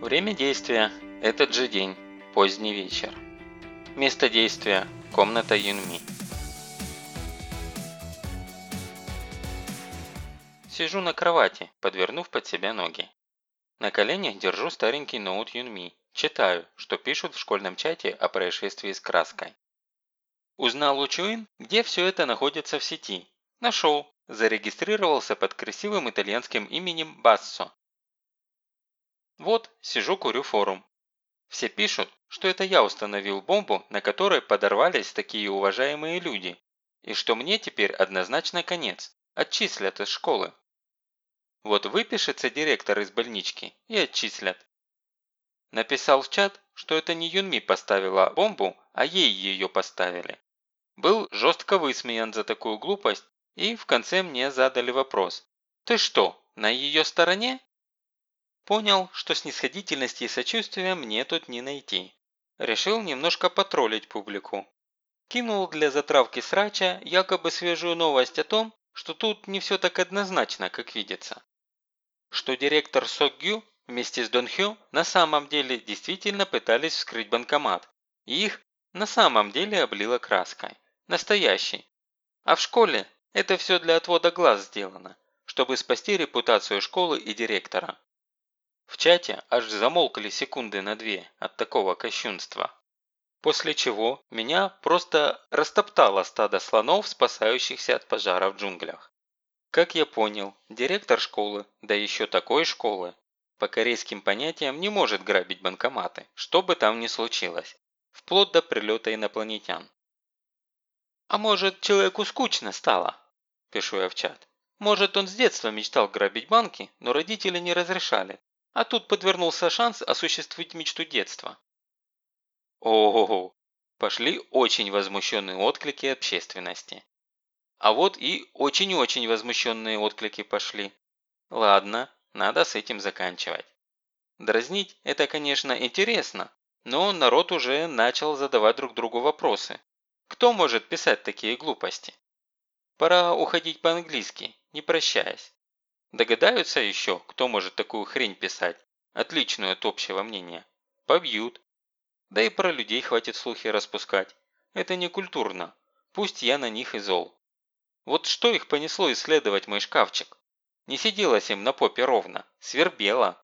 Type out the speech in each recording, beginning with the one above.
Время действия – этот же день, поздний вечер. Место действия – комната Юнми. Сижу на кровати, подвернув под себя ноги. На коленях держу старенький ноут Юнми, читаю, что пишут в школьном чате о происшествии с краской. Узнал у Чуин, где все это находится в сети. Нашел, зарегистрировался под красивым итальянским именем Бассо. Вот, сижу курю форум. Все пишут, что это я установил бомбу, на которой подорвались такие уважаемые люди, и что мне теперь однозначно конец, отчислят из школы. Вот выпишется директор из больнички и отчислят. Написал в чат, что это не Юнми поставила бомбу, а ей ее поставили. Был жестко высмеян за такую глупость, и в конце мне задали вопрос. «Ты что, на ее стороне?» Понял, что снисходительности и сочувствия мне тут не найти. Решил немножко потроллить публику. Кинул для затравки срача якобы свежую новость о том, что тут не все так однозначно, как видится что директор Сокгю вместе с Донхё на самом деле действительно пытались вскрыть банкомат, и их на самом деле облило краской. Настоящей. А в школе это все для отвода глаз сделано, чтобы спасти репутацию школы и директора. В чате аж замолкли секунды на две от такого кощунства. После чего меня просто растоптало стадо слонов, спасающихся от пожара в джунглях. Как я понял, директор школы, да еще такой школы, по корейским понятиям не может грабить банкоматы, что бы там ни случилось, вплоть до прилета инопланетян. «А может, человеку скучно стало?» – пишу я в чат. «Может, он с детства мечтал грабить банки, но родители не разрешали, а тут подвернулся шанс осуществить мечту детства». Ого-го! Пошли очень возмущенные отклики общественности. А вот и очень-очень возмущенные отклики пошли. Ладно, надо с этим заканчивать. Дразнить – это, конечно, интересно, но народ уже начал задавать друг другу вопросы. Кто может писать такие глупости? Пора уходить по-английски, не прощаясь. Догадаются еще, кто может такую хрень писать, отличную от общего мнения. Побьют. Да и про людей хватит слухи распускать. Это не культурно. Пусть я на них и зол. Вот что их понесло исследовать мой шкафчик? Не сиделось им на попе ровно, свербело.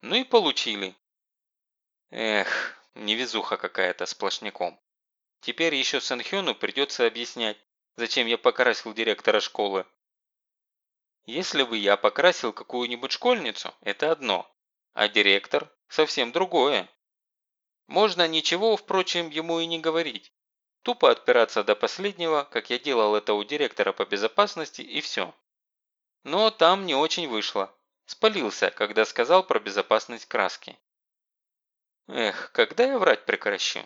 Ну и получили. Эх, невезуха какая-то сплошняком. Теперь еще Санхёну придется объяснять, зачем я покрасил директора школы. Если бы я покрасил какую-нибудь школьницу, это одно, а директор – совсем другое. Можно ничего, впрочем, ему и не говорить. Тупо отпираться до последнего, как я делал это у директора по безопасности, и все. Но там не очень вышло. Спалился, когда сказал про безопасность краски. Эх, когда я врать прекращу?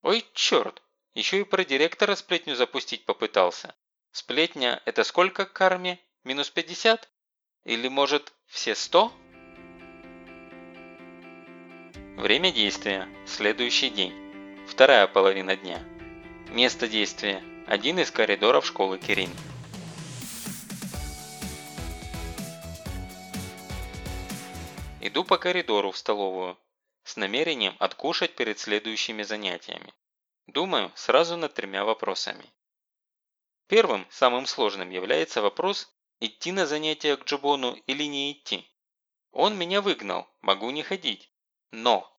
Ой, черт, еще и про директора сплетню запустить попытался. Сплетня – это сколько к карме? Минус 50? Или, может, все 100? Время действия. Следующий день. Вторая половина дня. Место действия. Один из коридоров школы Кирин. Иду по коридору в столовую с намерением откушать перед следующими занятиями. Думаю сразу над тремя вопросами. Первым, самым сложным является вопрос, идти на занятия к Джубону или не идти. Он меня выгнал, могу не ходить. Но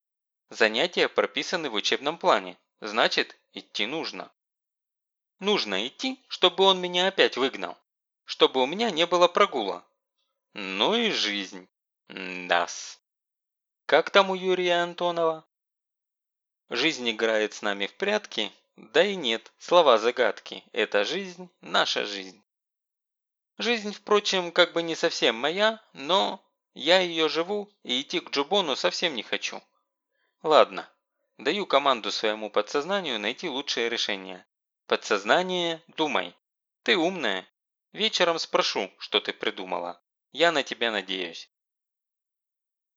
Занятия прописаны в учебном плане, значит, идти нужно. Нужно идти, чтобы он меня опять выгнал. Чтобы у меня не было прогула. Ну и жизнь. Дас. Как там у Юрия Антонова? Жизнь играет с нами в прятки, да и нет, слова загадки. Это жизнь, наша жизнь. Жизнь, впрочем, как бы не совсем моя, но я ее живу и идти к Джубону совсем не хочу. Ладно, даю команду своему подсознанию найти лучшее решение. Подсознание, думай. Ты умная. Вечером спрошу, что ты придумала. Я на тебя надеюсь.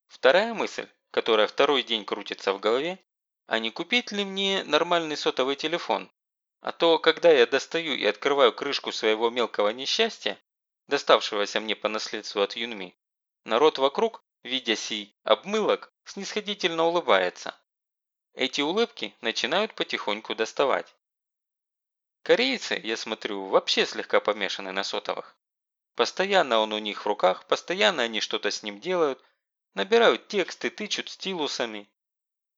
Вторая мысль, которая второй день крутится в голове, а не купить ли мне нормальный сотовый телефон? А то, когда я достаю и открываю крышку своего мелкого несчастья, доставшегося мне по наследству от Юнми, народ вокруг видя сей обмылок, снисходительно улыбается. Эти улыбки начинают потихоньку доставать. Корейцы, я смотрю, вообще слегка помешаны на сотовых. Постоянно он у них в руках, постоянно они что-то с ним делают, набирают тексты, тычут стилусами.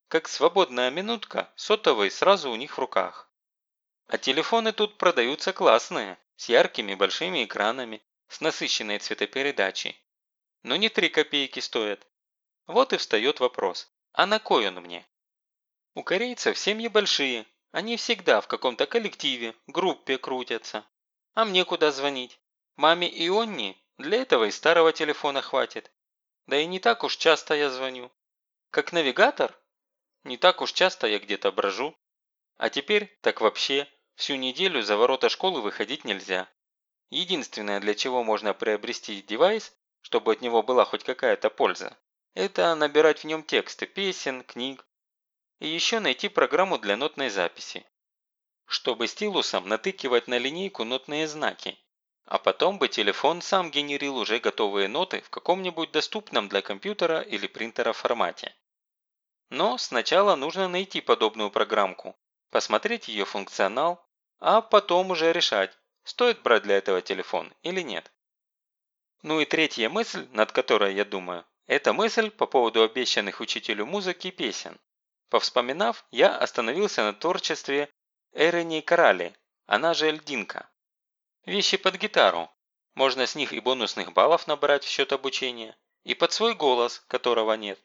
Как свободная минутка, сотовый сразу у них в руках. А телефоны тут продаются классные, с яркими большими экранами, с насыщенной цветопередачей. Но не три копейки стоят. Вот и встает вопрос, а на кой он мне? У корейцев семьи большие, они всегда в каком-то коллективе, группе крутятся. А мне куда звонить? Маме и Онни для этого и старого телефона хватит. Да и не так уж часто я звоню. Как навигатор? Не так уж часто я где-то брожу. А теперь так вообще всю неделю за ворота школы выходить нельзя. Единственное, для чего можно приобрести девайс, чтобы от него была хоть какая-то польза, это набирать в нем тексты песен, книг, и еще найти программу для нотной записи, чтобы стилусом натыкивать на линейку нотные знаки, а потом бы телефон сам генерил уже готовые ноты в каком-нибудь доступном для компьютера или принтера формате. Но сначала нужно найти подобную программку, посмотреть ее функционал, а потом уже решать, стоит брать для этого телефон или нет. Ну и третья мысль, над которой я думаю, это мысль по поводу обещанных учителю музыки песен. Повспоминав, я остановился на творчестве Эрени Карали, она же Эльдинка. Вещи под гитару. Можно с них и бонусных баллов набрать в счет обучения, и под свой голос, которого нет.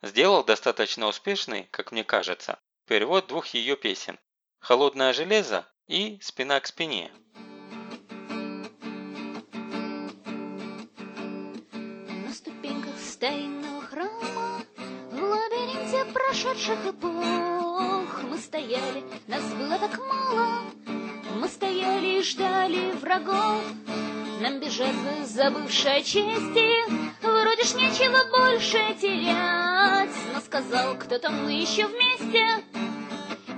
Сделал достаточно успешный, как мне кажется, перевод двух ее песен «Холодное железо» и «Спина к спине». На ступеньках старинного храма лабиринте прошедших эпох Мы стояли, нас было так мало. Мы стояли и ждали врагов. Нам бежать бы забывшая чести Вроде ж нечего больше терять. Но сказал кто-то, мы еще вместе.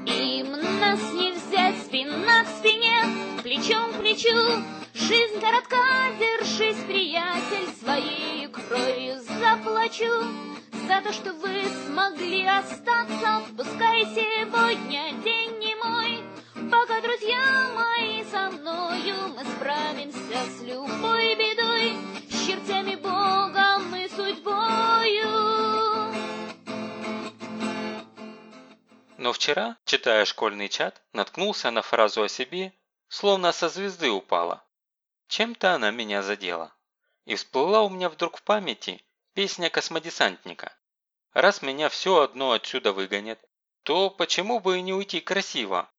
Им нас не Плечу Жизнь коротка, держись, приятель, своей кровью заплачу за то, что вы смогли остаться. Пускай сегодня день не мой, пока друзья мои со мною мы справимся с любой бедой, с чертями Богом и судьбою. Но вчера, читая школьный чат, наткнулся на фразу о себе, словно со звезды упала. Чем-то она меня задела. И всплыла у меня вдруг в памяти Песня космодесантника. Раз меня все одно отсюда выгонят, то почему бы и не уйти красиво?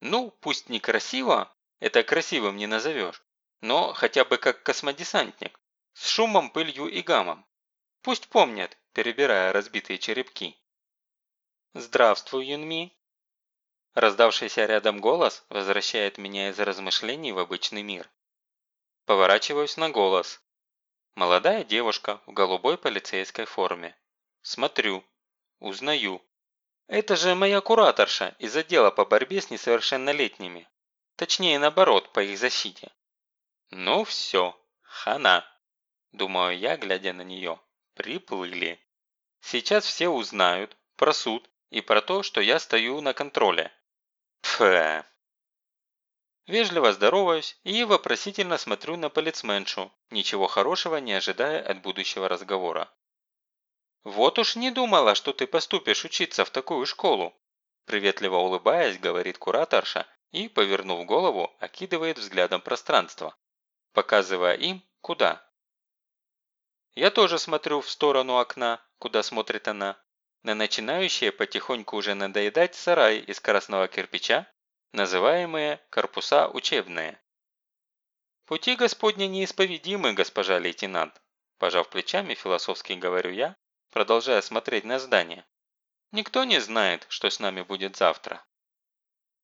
Ну, пусть не красиво, это красивым не назовешь, но хотя бы как космодесантник, с шумом, пылью и гамом. Пусть помнят, перебирая разбитые черепки. «Здравствуй, Юнми!» Раздавшийся рядом голос возвращает меня из размышлений в обычный мир. Поворачиваюсь на голос. Молодая девушка в голубой полицейской форме. Смотрю. Узнаю. Это же моя кураторша из отдела по борьбе с несовершеннолетними. Точнее, наоборот, по их защите. Ну все, хана. Думаю я, глядя на нее. Приплыли. Сейчас все узнают про суд и про то, что я стою на контроле. Пфэ. Вежливо здороваюсь и вопросительно смотрю на полицменшу, ничего хорошего не ожидая от будущего разговора. «Вот уж не думала, что ты поступишь учиться в такую школу!» Приветливо улыбаясь, говорит кураторша и, повернув голову, окидывает взглядом пространство, показывая им, куда. Я тоже смотрю в сторону окна, куда смотрит она, на начинающие потихоньку уже надоедать сарай из красного кирпича называемые корпуса учебные. «Пути Господни неисповедимы, госпожа лейтенант», пожав плечами, философски говорю я, продолжая смотреть на здание. «Никто не знает, что с нами будет завтра».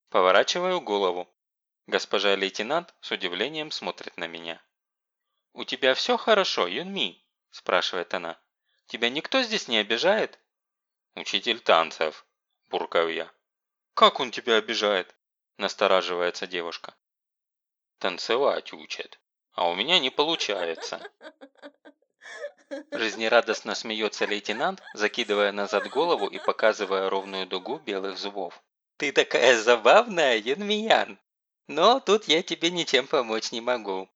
Поворачиваю голову. Госпожа лейтенант с удивлением смотрит на меня. «У тебя все хорошо, Юнми?» – спрашивает она. «Тебя никто здесь не обижает?» «Учитель танцев», – буркаю я. «Как он тебя обижает?» Настораживается девушка. Танцевать учат. А у меня не получается. Жизнерадостно смеется лейтенант, закидывая назад голову и показывая ровную дугу белых зубов. «Ты такая забавная, Янмиян! Но тут я тебе ничем помочь не могу.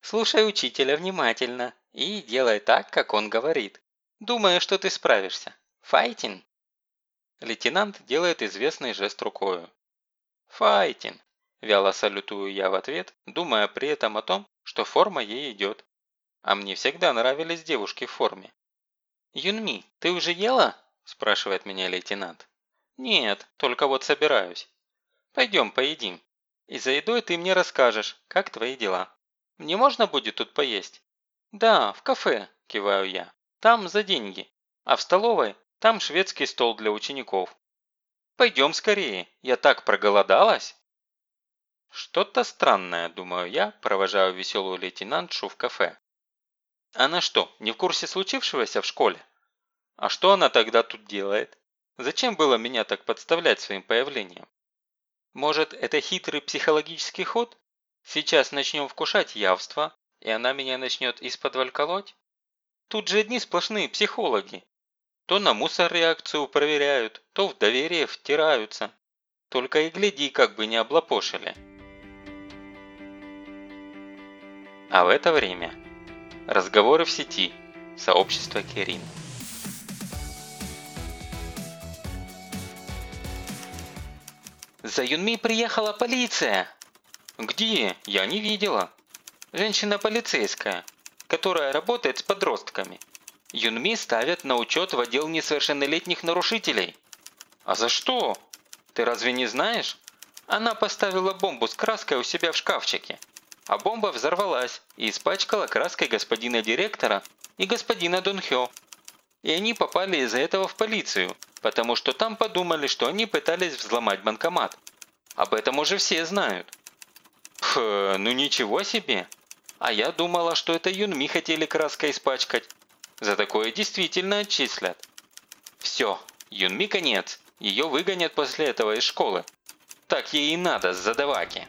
Слушай учителя внимательно и делай так, как он говорит. Думаю, что ты справишься. Файтин!» Лейтенант делает известный жест рукою. «Файтин!» – вяло салютую я в ответ, думая при этом о том, что форма ей идет. А мне всегда нравились девушки в форме. «Юнми, ты уже ела?» – спрашивает меня лейтенант. «Нет, только вот собираюсь. Пойдем поедим. И за едой ты мне расскажешь, как твои дела. Мне можно будет тут поесть?» «Да, в кафе», – киваю я. «Там за деньги. А в столовой там шведский стол для учеников. Пойдем скорее, я так проголодалась!» Что-то странное, думаю я, провожаю веселую лейтенантшу в кафе. Она что, не в курсе случившегося в школе? А что она тогда тут делает? Зачем было меня так подставлять своим появлением? Может, это хитрый психологический ход? Сейчас начнем вкушать явство, и она меня начнет из-под колоть? Тут же одни сплошные психологи. То на мусор реакцию проверяют, то в доверие втираются. Только и гляди, как бы не облапошили. А в это время разговоры в сети, сообщество Керин. За Юнми приехала полиция. Где? Я не видела. Женщина полицейская, которая работает с подростками. Юнми ставят на учет в отдел несовершеннолетних нарушителей. А за что? Ты разве не знаешь? Она поставила бомбу с краской у себя в шкафчике а бомба взорвалась и испачкала краской господина директора и господина Донхё. И они попали из-за этого в полицию, потому что там подумали, что они пытались взломать банкомат. Об этом уже все знают. Пх, ну ничего себе. А я думала, что это Юнми хотели краской испачкать. За такое действительно отчислят. Все, Юнми конец. Ее выгонят после этого из школы. Так ей и надо, задаваки.